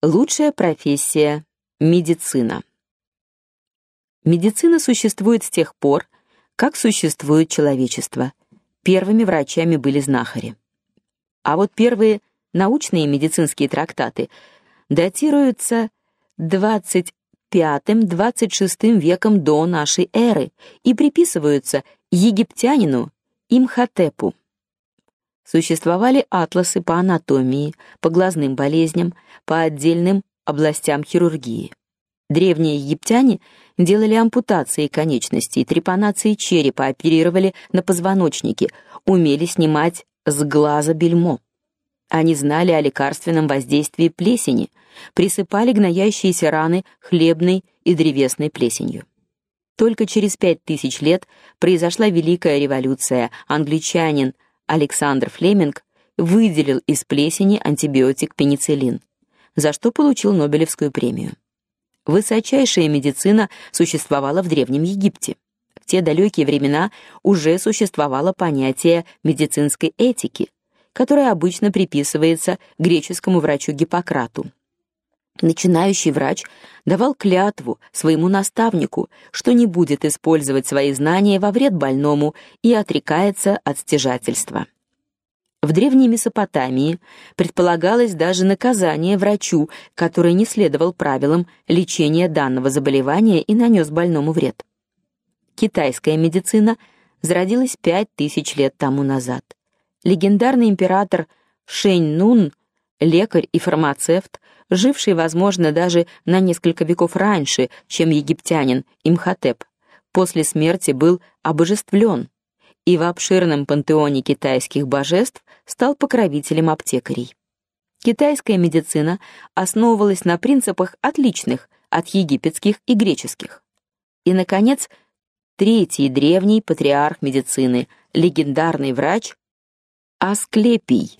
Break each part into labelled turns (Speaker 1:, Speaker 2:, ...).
Speaker 1: Лучшая профессия медицина. Медицина существует с тех пор, как существует человечество. Первыми врачами были знахари. А вот первые научные медицинские трактаты датируются 25-26 веком до нашей эры и приписываются египтянину Имхотепу. Существовали атласы по анатомии, по глазным болезням, по отдельным областям хирургии. Древние египтяне делали ампутации конечностей, трепанации черепа, оперировали на позвоночнике, умели снимать с глаза бельмо. Они знали о лекарственном воздействии плесени, присыпали гноящиеся раны хлебной и древесной плесенью. Только через пять тысяч лет произошла великая революция. Англичанин Александр Флеминг выделил из плесени антибиотик пенициллин, за что получил Нобелевскую премию. Высочайшая медицина существовала в древнем Египте. В те далекие времена уже существовало понятие медицинской этики, которое обычно приписывается греческому врачу Гиппократу. Начинающий врач давал клятву своему наставнику, что не будет использовать свои знания во вред больному и отрекается от стяжательства. В древней Месопотамии предполагалось даже наказание врачу, который не следовал правилам лечения данного заболевания и нанес больному вред. Китайская медицина зародилась пять тысяч лет тому назад. Легендарный император Шэнь Нун, лекарь и фармацевт, живший, возможно, даже на несколько веков раньше, чем египтянин Имхотеп, после смерти был обожествлен и в обширном пантеоне китайских божеств стал покровителем аптекарей. Китайская медицина основывалась на принципах отличных от египетских и греческих. И наконец, третий древний патриарх медицины, легендарный врач Асклепий,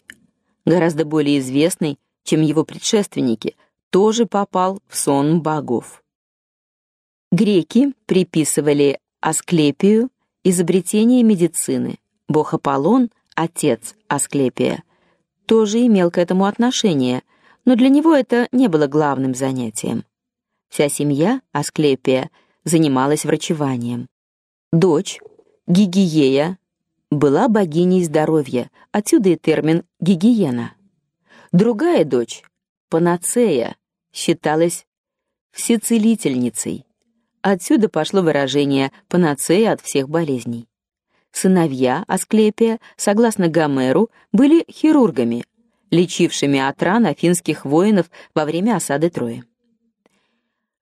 Speaker 1: гораздо более известный чем его предшественники, тоже попал в сон богов. Греки приписывали Асклепию изобретение медицины. Бог Аполлон, отец Асклепия, тоже имел к этому отношение, но для него это не было главным занятием. Вся семья Асклепия занималась врачеванием. Дочь Гигиея была богиней здоровья, отсюда и термин гигиена. Другая дочь, Панацея, считалась всецелительницей. Отсюда пошло выражение панацея от всех болезней. Сыновья Асклепия, согласно Гомеру, были хирургами, лечившими от ран афинских воинов во время осады Трои.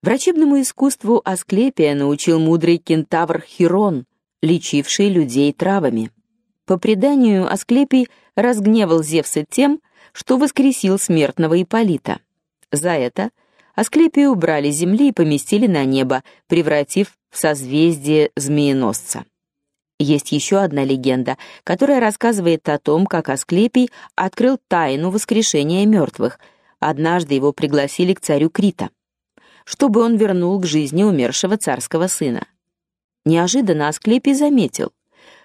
Speaker 1: Врачебному искусству Асклепия научил мудрый кентавр Хирон, лечивший людей травами. По преданию, Асклепий разгневал Зевса тем, что воскресил смертного Ипполита. За это Асклепия убрали земли и поместили на небо, превратив в созвездие змееносца. Есть еще одна легенда, которая рассказывает о том, как Асклепий открыл тайну воскрешения мертвых. Однажды его пригласили к царю Крита, чтобы он вернул к жизни умершего царского сына. Неожиданно Асклепий заметил,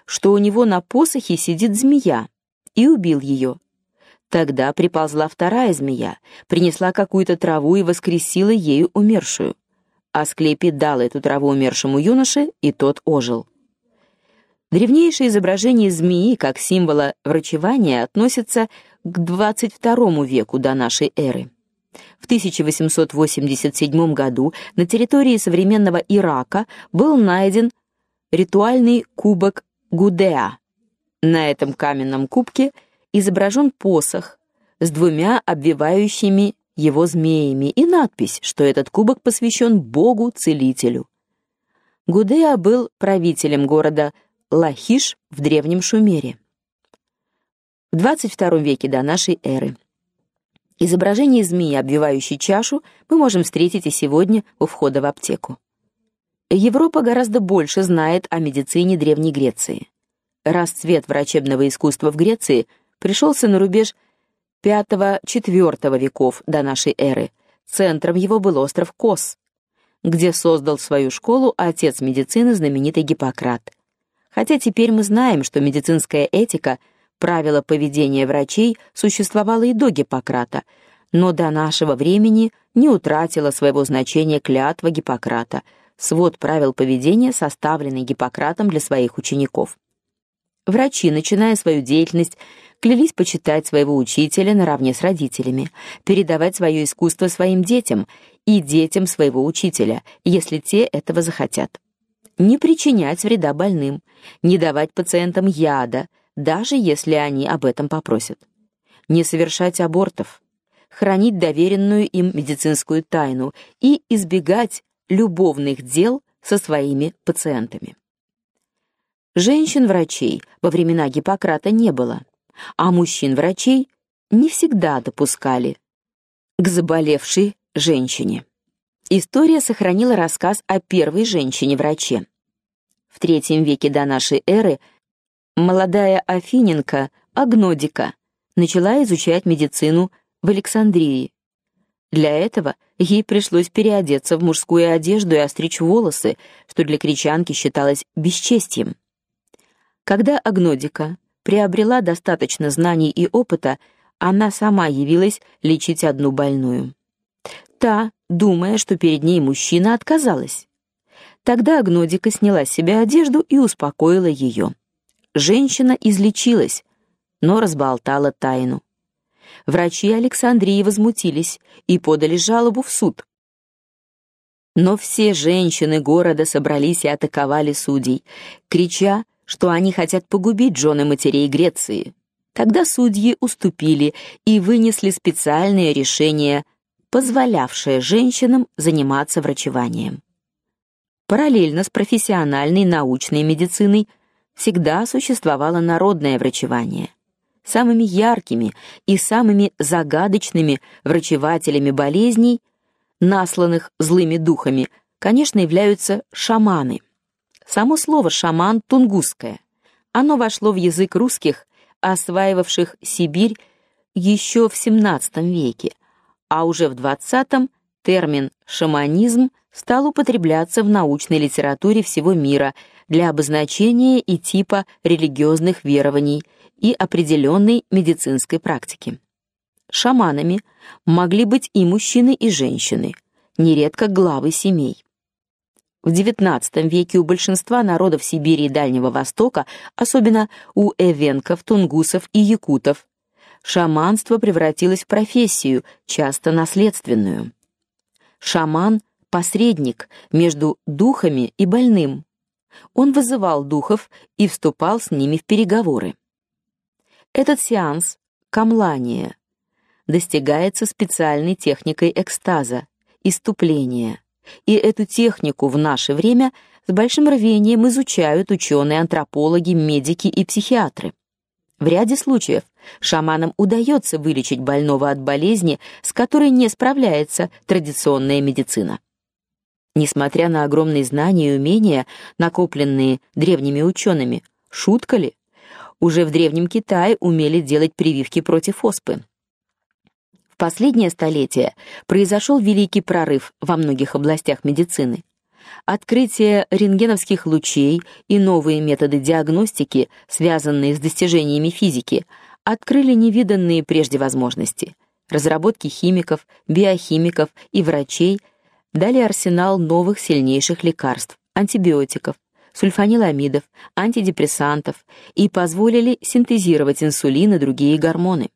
Speaker 1: что у него на посохе сидит змея, и убил ее. Тогда приползла вторая змея, принесла какую-то траву и воскресила ею умершую. Асклепий дал эту траву умершему юноше, и тот ожил. Древнейшее изображение змеи как символа врачевания относится к 22 веку до нашей эры. В 1887 году на территории современного Ирака был найден ритуальный кубок Гудеа. На этом каменном кубке изображен посох с двумя обвивающими его змеями и надпись, что этот кубок посвящен Богу-целителю. Гудеа был правителем города Лахиш в древнем Шумере. В 22 веке до нашей эры. Изображение змеи, обвивающей чашу, мы можем встретить и сегодня у входа в аптеку. Европа гораздо больше знает о медицине Древней Греции. Расцвет врачебного искусства в Греции – пришелся на рубеж V-IV веков до нашей эры. Центром его был остров Кос, где создал свою школу отец медицины знаменитый Гиппократ. Хотя теперь мы знаем, что медицинская этика, правила поведения врачей существовала и до Гиппократа, но до нашего времени не утратила своего значения клятва Гиппократа, свод правил поведения, составленный Гиппократом для своих учеников. Врачи, начиная свою деятельность, клялись почитать своего учителя наравне с родителями, передавать свое искусство своим детям и детям своего учителя, если те этого захотят. Не причинять вреда больным, не давать пациентам яда, даже если они об этом попросят. Не совершать абортов, хранить доверенную им медицинскую тайну и избегать любовных дел со своими пациентами. Женщин-врачей во времена Гиппократа не было, а мужчин-врачей не всегда допускали к заболевшей женщине. История сохранила рассказ о первой женщине-враче. В III веке до нашей эры молодая афиненка Агнодика начала изучать медицину в Александрии. Для этого ей пришлось переодеться в мужскую одежду и остричь волосы, что для кричанки считалось бесчестием. Когда Агнодика приобрела достаточно знаний и опыта, она сама явилась лечить одну больную. Та, думая, что перед ней мужчина, отказалась. Тогда Агнодика сняла с себя одежду и успокоила ее. Женщина излечилась, но разболтала тайну. Врачи Александрии возмутились и подали жалобу в суд. Но все женщины города собрались и атаковали судей, крича, что они хотят погубить жены матерей Греции. Тогда судьи уступили и вынесли специальное решение, позволявшее женщинам заниматься врачеванием. Параллельно с профессиональной научной медициной всегда существовало народное врачевание. Самыми яркими и самыми загадочными врачевателями болезней, насланных злыми духами, конечно, являются шаманы. Само слово шаман тунгусское. Оно вошло в язык русских, осваивавших Сибирь еще в XVII веке, а уже в XX термин шаманизм стал употребляться в научной литературе всего мира для обозначения и типа религиозных верований и определенной медицинской практики. Шаманами могли быть и мужчины, и женщины, нередко главы семей. В XIX веке у большинства народов Сибири и Дальнего Востока, особенно у эвенков, тунгусов и якутов, шаманство превратилось в профессию, часто наследственную. Шаман посредник между духами и больным. Он вызывал духов и вступал с ними в переговоры. Этот сеанс камлания достигается специальной техникой экстаза, иступления. И эту технику в наше время с большим рвением изучают ученые, антропологи, медики и психиатры. В ряде случаев шаманам удается вылечить больного от болезни, с которой не справляется традиционная медицина. Несмотря на огромные знания и умения, накопленные древними учеными, шутка ли? Уже в древнем Китае умели делать прививки против оспы. Последнее столетие произошел великий прорыв во многих областях медицины. Открытие рентгеновских лучей и новые методы диагностики, связанные с достижениями физики, открыли невиданные прежде возможности. Разработки химиков, биохимиков и врачей дали арсенал новых сильнейших лекарств, антибиотиков, сульфаниламидов, антидепрессантов и позволили синтезировать инсулин и другие гормоны.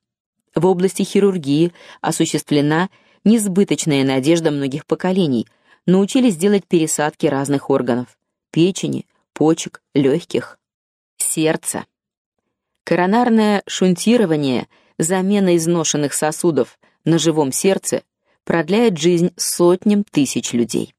Speaker 1: В области хирургии осуществлена несбыточная надежда многих поколений, научились делать пересадки разных органов: печени, почек, легких, сердца. Коронарное шунтирование, замена изношенных сосудов на живом сердце продляет жизнь сотням тысяч людей.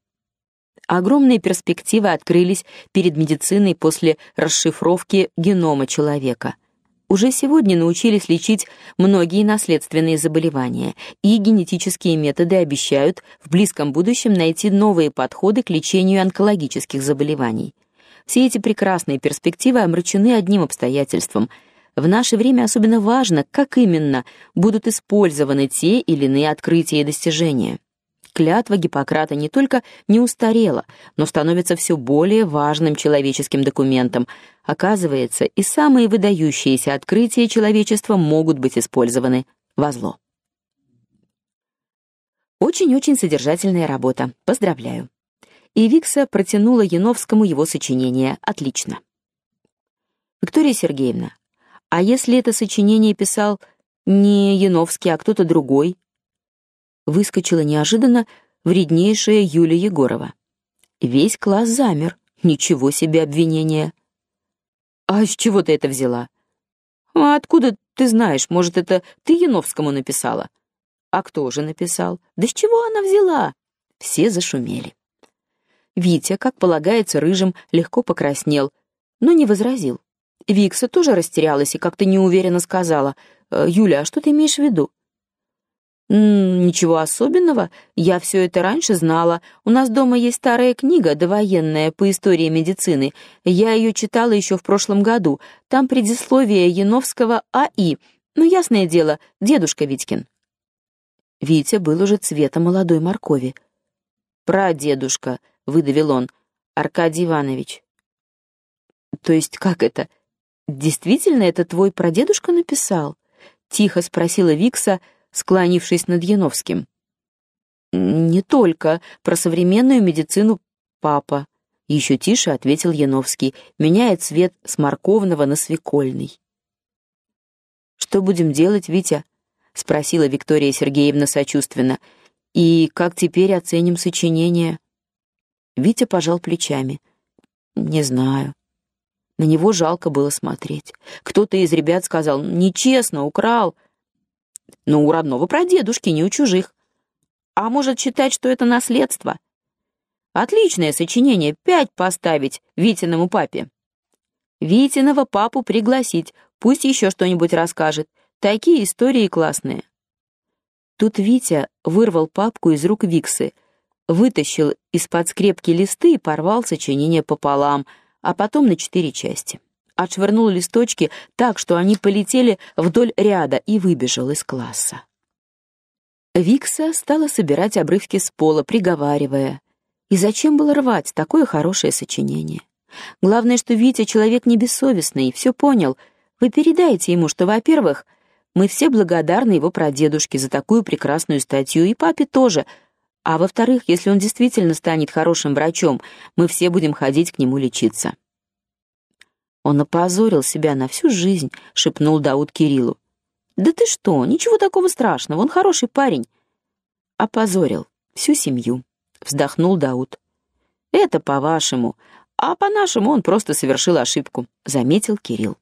Speaker 1: Огромные перспективы открылись перед медициной после расшифровки генома человека – уже сегодня научились лечить многие наследственные заболевания, и генетические методы обещают в близком будущем найти новые подходы к лечению онкологических заболеваний. Все эти прекрасные перспективы омрачены одним обстоятельством. В наше время особенно важно, как именно будут использованы те или иные открытия и достижения клятва Гиппократа не только не устарела, но становится все более важным человеческим документом. Оказывается, и самые выдающиеся открытия человечества могут быть использованы во зло. Очень-очень содержательная работа. Поздравляю. И Викса протянула Яновскому его сочинение. Отлично. Виктория Сергеевна, а если это сочинение писал не Яновский, а кто-то другой? Выскочила неожиданно вреднейшая Юлия Егорова. Весь класс замер. Ничего себе обвинение. А с чего ты это взяла? А откуда ты знаешь? Может, это ты Яновскому написала? А кто же написал? Да с чего она взяла? Все зашумели. Витя, как полагается рыжим, легко покраснел, но не возразил. Викса тоже растерялась и как-то неуверенно сказала: «Э, "Юля, а что ты имеешь в виду?" «Ничего особенного. Я все это раньше знала. У нас дома есть старая книга, довоенная, по истории медицины. Я ее читала еще в прошлом году. Там предисловие Яновского А.И. Ну, ясное дело, дедушка Витькин». Витя был уже цвета молодой моркови. «Прадедушка», — выдавил он, — «Аркадий Иванович». «То есть как это? Действительно, это твой прадедушка написал?» — тихо спросила Викса, — склонившись над Яновским. «Не только. Про современную медицину папа», — еще тише ответил Яновский, меняя цвет с морковного на свекольный. «Что будем делать, Витя?» — спросила Виктория Сергеевна сочувственно. «И как теперь оценим сочинение?» Витя пожал плечами. «Не знаю». На него жалко было смотреть. Кто-то из ребят сказал «Нечестно, украл», но у родного прадедушки, не у чужих. А может считать, что это наследство? Отличное сочинение, пять поставить Витиному папе. Витиного папу пригласить, пусть еще что-нибудь расскажет. Такие истории классные. Тут Витя вырвал папку из рук Виксы, вытащил из-под скрепки листы и порвал сочинение пополам, а потом на четыре части отшвырнул листочки так, что они полетели вдоль ряда и выбежал из класса. Викса стала собирать обрывки с пола, приговаривая: "И зачем было рвать такое хорошее сочинение? Главное, что Витя человек не бессовестный и все понял. Вы передайте ему, что, во-первых, мы все благодарны его прадедушке за такую прекрасную статью и папе тоже. А во-вторых, если он действительно станет хорошим врачом, мы все будем ходить к нему лечиться. Он опозорил себя на всю жизнь, шепнул Дауд Кириллу. Да ты что? Ничего такого страшного, он хороший парень. Опозорил всю семью, вздохнул Дауд. Это по-вашему, а по-нашему он просто совершил ошибку, заметил Кирилл.